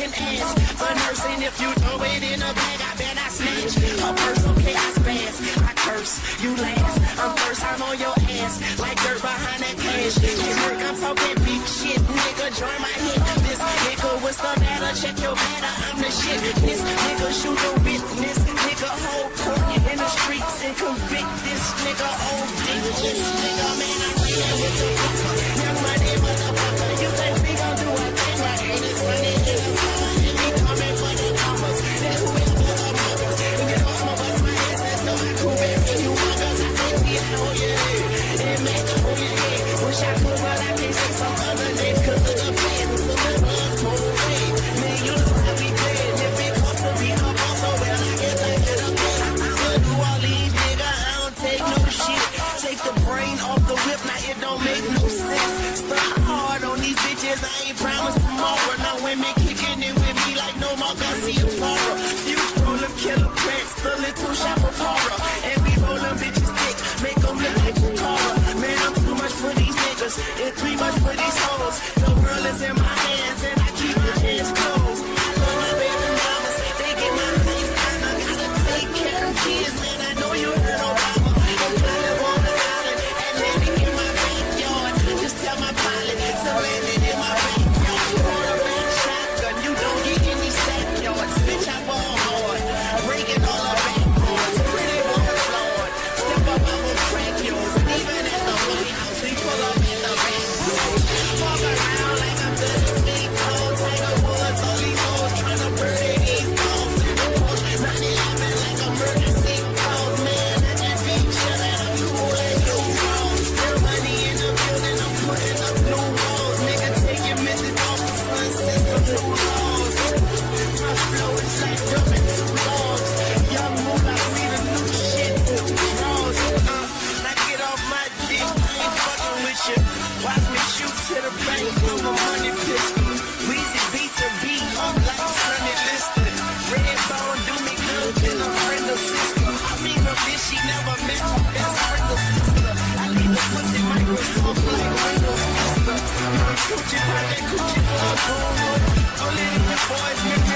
can ask For nursing, if you throw it in a bag, I bet I snatch. A purse, okay, I spaz. I curse, you last. I'm first, I'm on your ass. Like dirt behind that cash. Get work, I'm talking big shit, nigga. Join my hit. This nigga, what's the matter? Check your bitches, I ain't promised tomorrow. Now women keep coochie, pop that coochie for a Only the boys